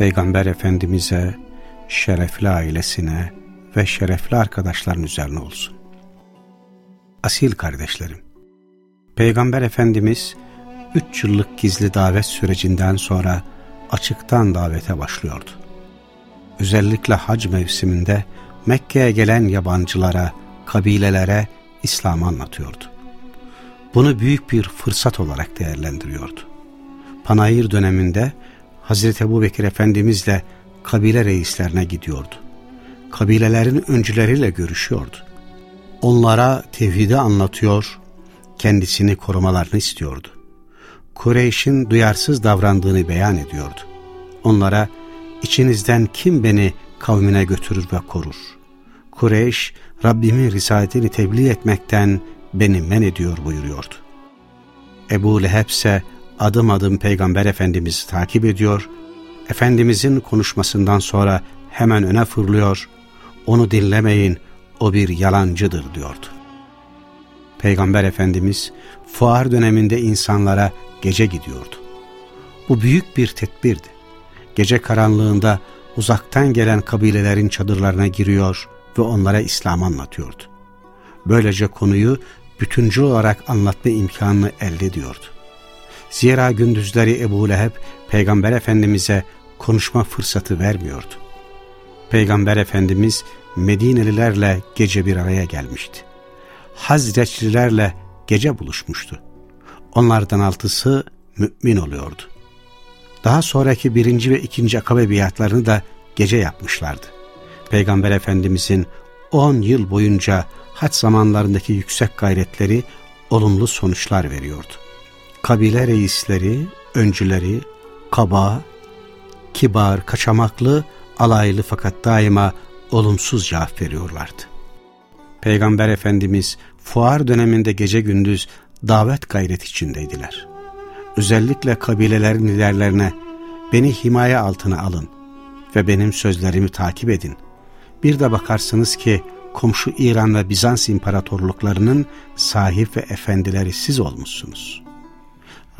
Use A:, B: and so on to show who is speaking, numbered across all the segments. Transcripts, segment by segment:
A: Peygamber Efendimiz'e, şerefli ailesine ve şerefli arkadaşların üzerine olsun. Asil kardeşlerim, Peygamber Efendimiz 3 yıllık gizli davet sürecinden sonra açıktan davete başlıyordu. Özellikle hac mevsiminde Mekke'ye gelen yabancılara, kabilelere İslam'ı anlatıyordu. Bunu büyük bir fırsat olarak değerlendiriyordu. Panayır döneminde Hazreti Ebu Bekir Efendimizle kabile reislerine gidiyordu. Kabilelerin öncüleriyle görüşüyordu. Onlara tevhidi anlatıyor, kendisini korumalarını istiyordu. Kureyş'in duyarsız davrandığını beyan ediyordu. Onlara içinizden kim beni kavmine götürür ve korur? Kureyş, Rabbimin risaletini tebliğ etmekten beni men ediyor buyuruyordu. Ebu Leheb ise adım adım Peygamber Efendimiz'i takip ediyor, Efendimizin konuşmasından sonra hemen öne fırlıyor, onu dinlemeyin, o bir yalancıdır diyordu. Peygamber Efendimiz fuar döneminde insanlara gece gidiyordu. Bu büyük bir tedbirdi. Gece karanlığında uzaktan gelen kabilelerin çadırlarına giriyor ve onlara İslam anlatıyordu. Böylece konuyu bütüncül olarak anlatma imkanını elde ediyordu. Zira gündüzleri Ebu Leheb Peygamber Efendimiz'e konuşma fırsatı vermiyordu. Peygamber Efendimiz Medinelilerle gece bir araya gelmişti. Hazreçlilerle gece buluşmuştu. Onlardan altısı mümin oluyordu. Daha sonraki birinci ve ikinci akabe biatlarını da gece yapmışlardı. Peygamber Efendimizin 10 yıl boyunca haç zamanlarındaki yüksek gayretleri olumlu sonuçlar veriyordu. Kabile reisleri, öncüleri, kaba, kibar, kaçamaklı, alaylı fakat daima olumsuz cevap veriyorlardı. Peygamber Efendimiz fuar döneminde gece gündüz davet gayret içindeydiler. Özellikle kabilelerin liderlerine beni himaye altına alın ve benim sözlerimi takip edin. Bir de bakarsınız ki komşu İran ve Bizans imparatorluklarının sahip ve efendileri siz olmuşsunuz.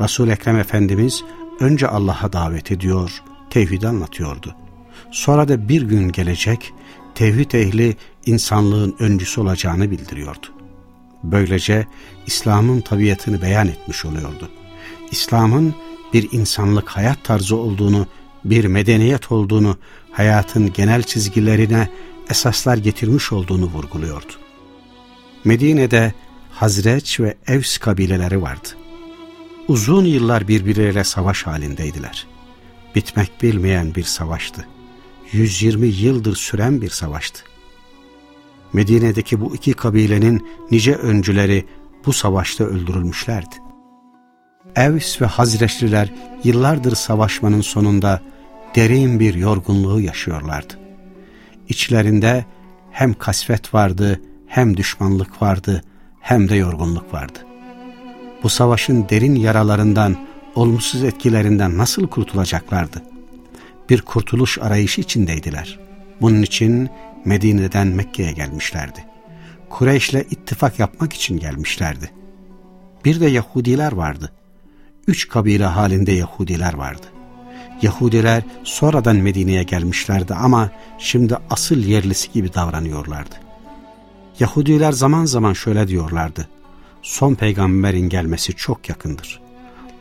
A: Resul Ekrem Efendimiz önce Allah'a davet ediyor, tevhid anlatıyordu. Sonra da bir gün gelecek, tevhid ehli insanlığın öncüsü olacağını bildiriyordu. Böylece İslam'ın tabiatını beyan etmiş oluyordu. İslam'ın bir insanlık hayat tarzı olduğunu, bir medeniyet olduğunu, hayatın genel çizgilerine esaslar getirmiş olduğunu vurguluyordu. Medine'de Hazreç ve Evs kabileleri vardı. Uzun yıllar birbirleriyle savaş halindeydiler. Bitmek bilmeyen bir savaştı. 120 yıldır süren bir savaştı. Medine'deki bu iki kabilenin nice öncüleri bu savaşta öldürülmüşlerdi. Evs ve Hazreçliler yıllardır savaşmanın sonunda derin bir yorgunluğu yaşıyorlardı. İçlerinde hem kasvet vardı, hem düşmanlık vardı, hem de yorgunluk vardı. Bu savaşın derin yaralarından, olumsuz etkilerinden nasıl kurtulacaklardı? Bir kurtuluş arayışı içindeydiler. Bunun için Medine'den Mekke'ye gelmişlerdi. Kureyş'le ittifak yapmak için gelmişlerdi. Bir de Yahudiler vardı. Üç kabile halinde Yahudiler vardı. Yahudiler sonradan Medine'ye gelmişlerdi ama şimdi asıl yerlisi gibi davranıyorlardı. Yahudiler zaman zaman şöyle diyorlardı. Son peygamberin gelmesi çok yakındır.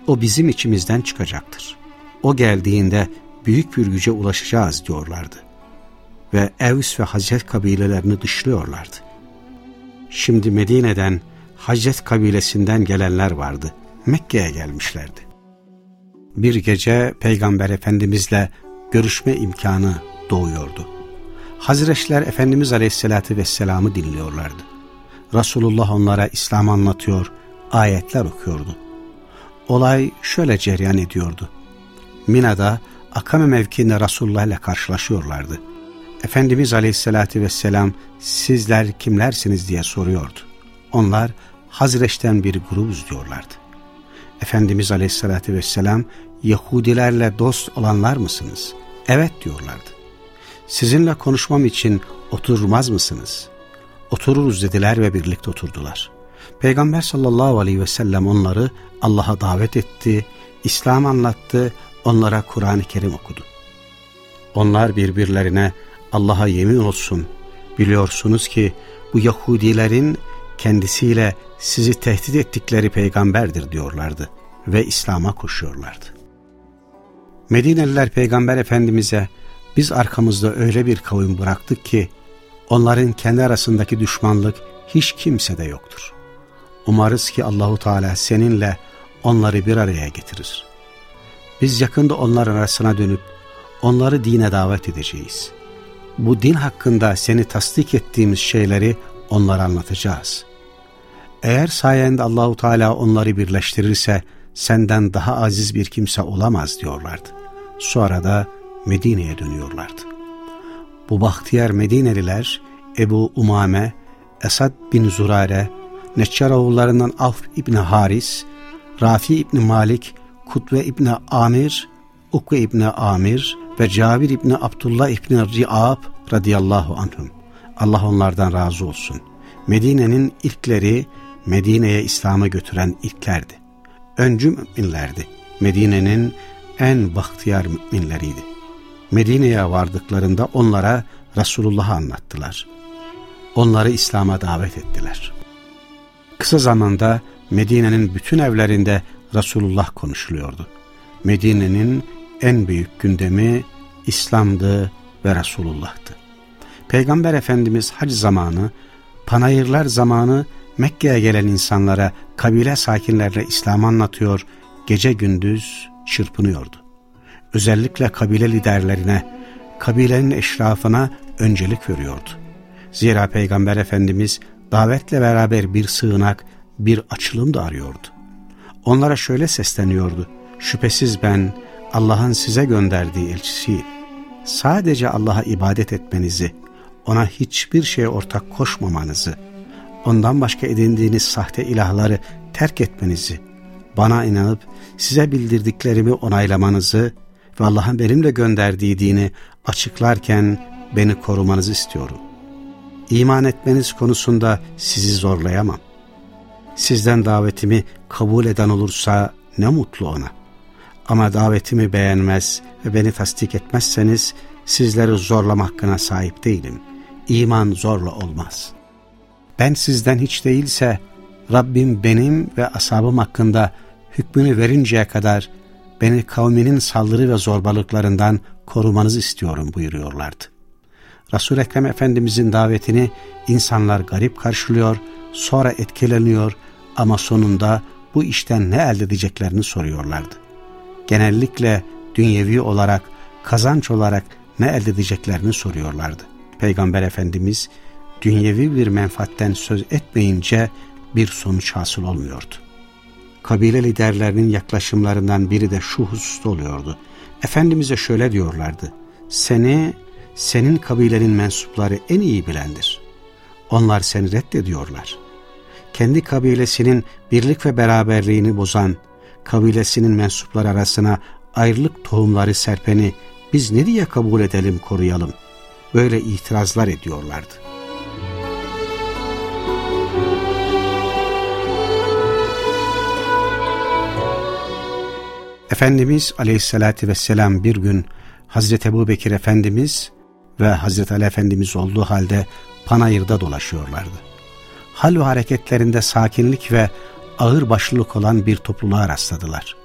A: O bizim içimizden çıkacaktır. O geldiğinde büyük bir güce ulaşacağız diyorlardı. Ve Evs ve Hazret kabilelerini dışlıyorlardı. Şimdi Medine'den Hazret kabilesinden gelenler vardı. Mekke'ye gelmişlerdi bir gece Peygamber Efendimizle görüşme imkanı doğuyordu. Hazreçler Efendimiz Aleyhisselatü Vesselam'ı dinliyorlardı. Resulullah onlara İslam anlatıyor, ayetler okuyordu. Olay şöyle cereyan ediyordu. Mina'da Akame mevkiinde Resulullah ile karşılaşıyorlardı. Efendimiz Aleyhisselatü Vesselam sizler kimlersiniz diye soruyordu. Onlar Hazreç'ten bir grubuz diyorlardı. Efendimiz Aleyhisselatü Vesselam Yahudilerle dost olanlar mısınız? Evet diyorlardı. Sizinle konuşmam için oturmaz mısınız? Otururuz dediler ve birlikte oturdular. Peygamber sallallahu aleyhi ve sellem onları Allah'a davet etti, İslam anlattı, onlara Kur'an-ı Kerim okudu. Onlar birbirlerine Allah'a yemin olsun, biliyorsunuz ki bu Yahudilerin kendisiyle sizi tehdit ettikleri peygamberdir diyorlardı ve İslam'a koşuyorlardı. Medineliler peygamber efendimize biz arkamızda öyle bir kavim bıraktık ki onların kendi arasındaki düşmanlık hiç kimsede yoktur. Umarız ki Allahu Teala seninle onları bir araya getirir. Biz yakında onların arasına dönüp onları dine davet edeceğiz. Bu din hakkında seni tasdik ettiğimiz şeyleri onlara anlatacağız. Eğer sayende Allahu Teala onları birleştirirse senden daha aziz bir kimse olamaz diyorlardı. Sonra da Medine'ye dönüyorlardı. Bu bahtiyar Medineliler Ebu Umame, Esad bin Zurare, Neccar oğullarından Avf İbni Haris, Rafi İbni Malik, Kutve İbni Amir, Ukve İbni Amir ve Cabir İbni Abdullah İbni Riab radıyallahu anhum. Allah onlardan razı olsun. Medine'nin ilkleri Medine'ye İslam'a götüren ilklerdi. Öncü müminlerdi. Medine'nin en bahtiyar müminleriydi. Medine'ye vardıklarında onlara Resulullah'ı anlattılar. Onları İslam'a davet ettiler. Kısa zamanda Medine'nin bütün evlerinde Resulullah konuşuluyordu. Medine'nin en büyük gündemi İslam'dı ve Resulullah'tı. Peygamber Efendimiz hac zamanı, panayırlar zamanı Mekke'ye gelen insanlara, kabile sakinlerle İslam'ı anlatıyor, gece gündüz çırpınıyordu. Özellikle kabile liderlerine, kabilenin eşrafına öncelik veriyordu. Zira Peygamber Efendimiz davetle beraber bir sığınak, bir açılım da arıyordu. Onlara şöyle sesleniyordu. Şüphesiz ben Allah'ın size gönderdiği elçisiyim. Sadece Allah'a ibadet etmenizi, ona hiçbir şeye ortak koşmamanızı, ondan başka edindiğiniz sahte ilahları terk etmenizi, bana inanıp size bildirdiklerimi onaylamanızı ve Allah'ın benimle gönderdiği dini açıklarken beni korumanızı istiyorum. İman etmeniz konusunda sizi zorlayamam. Sizden davetimi kabul eden olursa ne mutlu ona. Ama davetimi beğenmez ve beni tasdik etmezseniz sizleri zorlama hakkına sahip değilim. İman zorla olmaz. Ben sizden hiç değilse Rabbim benim ve asabım hakkında hükmünü verinceye kadar beni kavminin saldırı ve zorbalıklarından korumanızı istiyorum buyuruyorlardı. resul Ekrem Efendimizin davetini insanlar garip karşılıyor, sonra etkileniyor ama sonunda bu işten ne elde edeceklerini soruyorlardı. Genellikle dünyevi olarak, kazanç olarak ne elde edeceklerini soruyorlardı. Peygamber Efendimiz dünyevi bir menfaatten söz etmeyince bir sonuç hasıl olmuyordu. Kabile liderlerinin yaklaşımlarından biri de şu hususta oluyordu. Efendimiz'e şöyle diyorlardı. Seni, senin kabilenin mensupları en iyi bilendir. Onlar seni reddediyorlar. Kendi kabilesinin birlik ve beraberliğini bozan, kabilesinin mensupları arasına ayrılık tohumları serpeni biz ne diye kabul edelim koruyalım? Böyle itirazlar ediyorlardı. Efendimiz aleyhissalatü vesselam bir gün Hazreti Ebu Bekir Efendimiz ve Hazreti Ali Efendimiz olduğu halde Panayır'da dolaşıyorlardı. Hal ve hareketlerinde sakinlik ve ağır başlılık olan bir topluluğa rastladılar.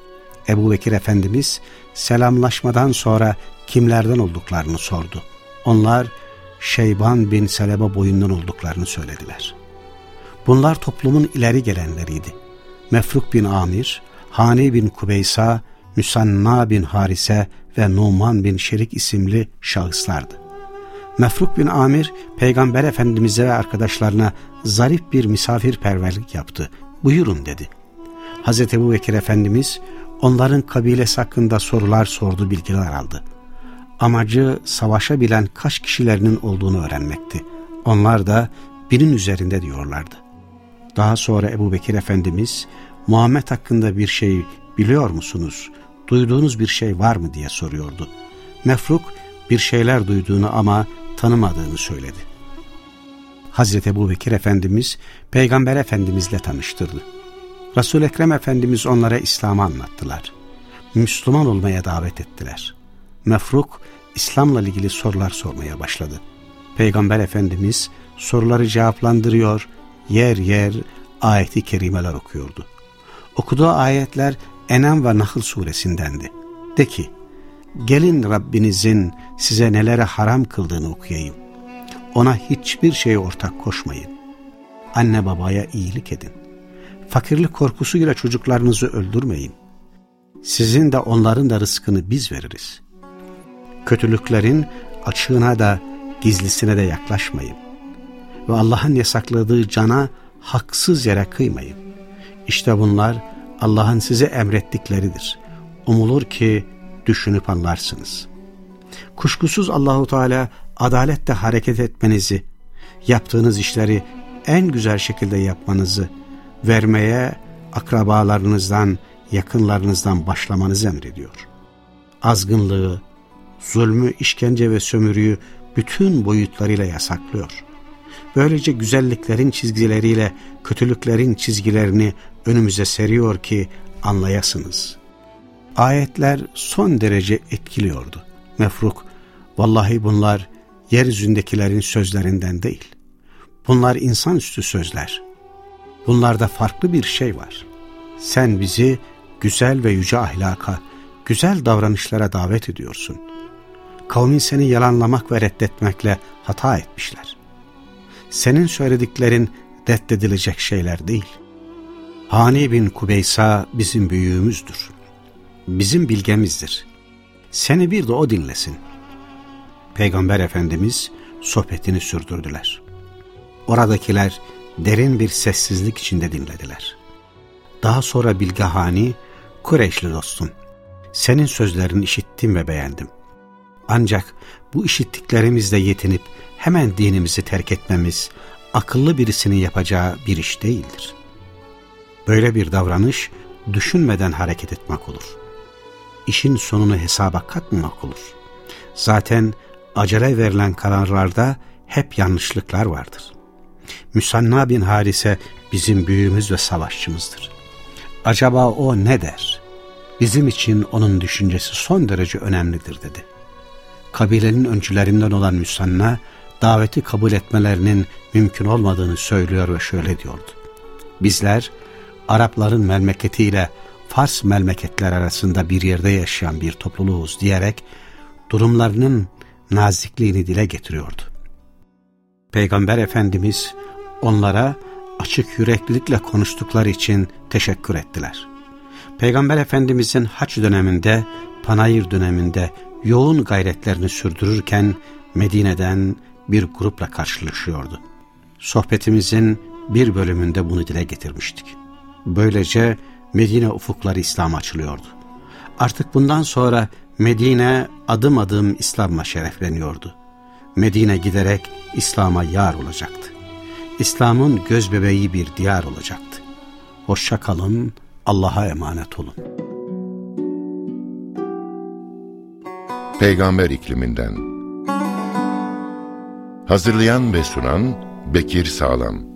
A: Ebu Bekir Efendimiz selamlaşmadan sonra kimlerden olduklarını sordu. Onlar Şeyban bin Selebe boyundan olduklarını söylediler. Bunlar toplumun ileri gelenleriydi. Mefruk bin Amir, Hani bin Kubeysa, Müsanna bin Harise ve Numan bin Şerik isimli şahıslardı. Mefruk bin Amir, Peygamber Efendimiz'e ve arkadaşlarına zarif bir misafirperverlik yaptı. Buyurun dedi. Hz. Ebu Bekir Efendimiz onların kabilesi hakkında sorular sordu, bilgiler aldı. Amacı savaşa bilen kaç kişilerinin olduğunu öğrenmekti. Onlar da binin üzerinde diyorlardı. Daha sonra Ebu Bekir Efendimiz, Muhammed hakkında bir şey biliyor musunuz? Duyduğunuz bir şey var mı diye soruyordu. Mefruk bir şeyler duyduğunu ama tanımadığını söyledi. Hazreti Ebu Bekir Efendimiz Peygamber Efendimizle tanıştırdı. resul Ekrem Efendimiz onlara İslam'ı anlattılar. Müslüman olmaya davet ettiler. Mefruk İslam'la ilgili sorular sormaya başladı. Peygamber Efendimiz soruları cevaplandırıyor, yer yer ayeti kerimeler okuyordu. Okuduğu ayetler Enam ve Nahl suresindendi. De ki, gelin Rabbinizin size nelere haram kıldığını okuyayım. Ona hiçbir şeye ortak koşmayın. Anne babaya iyilik edin. Fakirlik korkusuyla çocuklarınızı öldürmeyin. Sizin de onların da rızkını biz veririz. Kötülüklerin açığına da gizlisine de yaklaşmayın. Ve Allah'ın yasakladığı cana haksız yere kıymayın. İşte bunlar Allah'ın size emrettikleridir. Umulur ki düşünüp anlarsınız. Kuşkusuz Allahu Teala adalette hareket etmenizi, yaptığınız işleri en güzel şekilde yapmanızı, vermeye akrabalarınızdan, yakınlarınızdan başlamanızı emrediyor. Azgınlığı, zulmü, işkence ve sömürüyü bütün boyutlarıyla yasaklıyor. Böylece güzelliklerin çizgileriyle kötülüklerin çizgilerini önümüze seriyor ki anlayasınız. Ayetler son derece etkiliyordu. Mefruk, vallahi bunlar yeryüzündekilerin sözlerinden değil. Bunlar insanüstü sözler. Bunlarda farklı bir şey var. Sen bizi güzel ve yüce ahlaka, güzel davranışlara davet ediyorsun. Kavmin seni yalanlamak ve reddetmekle hata etmişler. Senin söylediklerin reddedilecek şeyler değil. Hani bin Kubeysa bizim büyüğümüzdür. Bizim bilgemizdir. Seni bir de o dinlesin. Peygamber Efendimiz sohbetini sürdürdüler. Oradakiler derin bir sessizlik içinde dinlediler. Daha sonra Bilgahani, Kureyşli dostum, senin sözlerini işittim ve beğendim. Ancak bu işittiklerimizle yetinip hemen dinimizi terk etmemiz, akıllı birisinin yapacağı bir iş değildir. Böyle bir davranış, düşünmeden hareket etmek olur. İşin sonunu hesaba katmamak olur. Zaten acele verilen kararlarda hep yanlışlıklar vardır. Müsanna bin Harise bizim büyüğümüz ve savaşçımızdır. Acaba o ne der? Bizim için onun düşüncesi son derece önemlidir dedi. Kabilenin öncülerinden olan Müsanna, daveti kabul etmelerinin mümkün olmadığını söylüyor ve şöyle diyordu. Bizler, Arapların memleketiyle Fars memleketler arasında bir yerde yaşayan bir topluluğuz diyerek durumlarının nazikliğini dile getiriyordu. Peygamber Efendimiz onlara açık yüreklilikle konuştukları için teşekkür ettiler. Peygamber Efendimizin haç döneminde, panayır döneminde yoğun gayretlerini sürdürürken Medine'den bir grupla karşılaşıyordu. Sohbetimizin bir bölümünde bunu dile getirmiştik. Böylece Medine ufukları İslam açılıyordu. Artık bundan sonra Medine adım adım İslam'la şerefleniyordu. Medine giderek İslam'a yar olacaktı. İslam'ın göz bebeği bir diyar olacaktı. Hoşça kalın, Allah'a emanet olun.
B: Peygamber ikliminden Hazırlayan ve sunan Bekir Sağlam